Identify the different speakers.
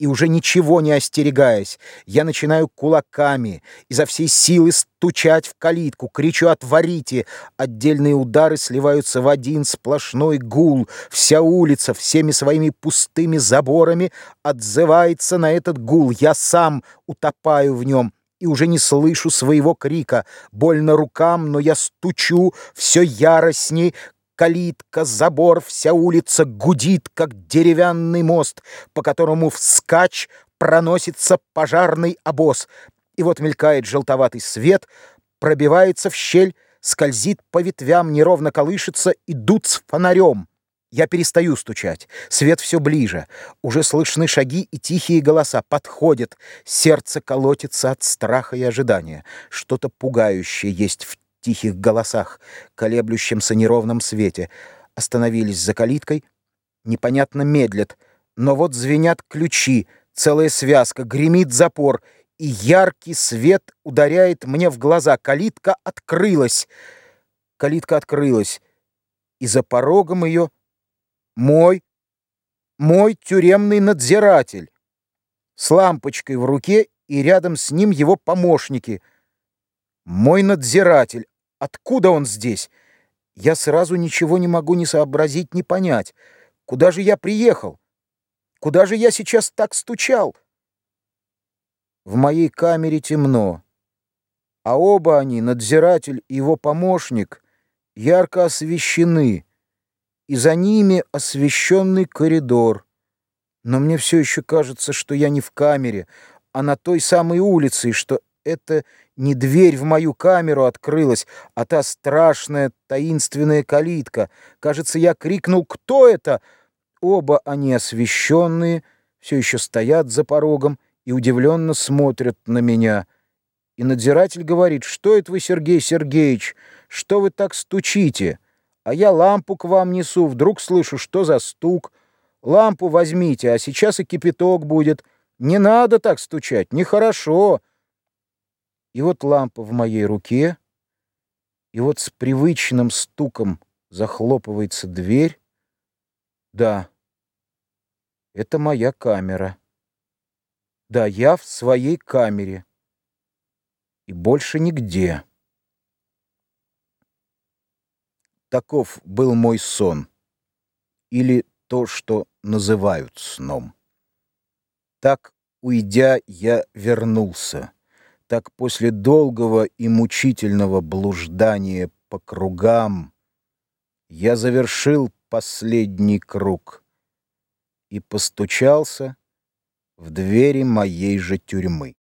Speaker 1: и уже ничего не остерегаясь, я начинаю кулаками изо всей силы стучать в калитку, кричу «Отворите!». Отдельные удары сливаются в один сплошной гул. Вся улица всеми своими пустыми заборами отзывается на этот гул. Я сам утопаю в нем и уже не слышу своего крика. Больно рукам, но я стучу все яростней, Калитка, забор, вся улица гудит, как деревянный мост, по которому вскачь проносится пожарный обоз. И вот мелькает желтоватый свет, пробивается в щель, скользит по ветвям, неровно колышется, идут с фонарем. Я перестаю стучать. Свет все ближе. Уже слышны шаги и тихие голоса. Подходят. Сердце колотится от страха и ожидания. Что-то пугающее есть в тихих голосах, колеблющемся неровном свете. Остановились за калиткой, непонятно медлят, но вот звенят ключи, целая связка, гремит запор, и яркий свет ударяет мне в глаза. Калитка открылась. Калитка открылась, и за порогом ее мой, мой тюремный надзиратель с лампочкой в руке и рядом с ним его помощники. Мой надзиратель, Откуда он здесь? Я сразу ничего не могу ни сообразить, ни понять. Куда же я приехал? Куда же я сейчас так стучал? В моей камере темно, а оба они, надзиратель и его помощник, ярко освещены, и за ними освещенный коридор. Но мне все еще кажется, что я не в камере, а на той самой улице, и что это не дверь в мою камеру открылась, а та страшная таинственная калитка. Кажется, я крикнул «Кто это?». Оба они освещенные, все еще стоят за порогом и удивленно смотрят на меня. И надзиратель говорит, что это вы, Сергей Сергеевич, что вы так стучите? А я лампу к вам несу, вдруг слышу, что за стук. Лампу возьмите, а сейчас и кипяток будет. Не надо так стучать, нехорошо. И вот лампа в моей руке, и вот с привычным стуком захлопывается дверь. Да, это моя камера. Да, я в своей камере. И больше нигде. Таков был мой сон. Или то, что называют сном. Так, уйдя, я вернулся так после долгого и мучительного блуждания по кругам я завершил последний круг и постучался в двери моей же тюрьмы.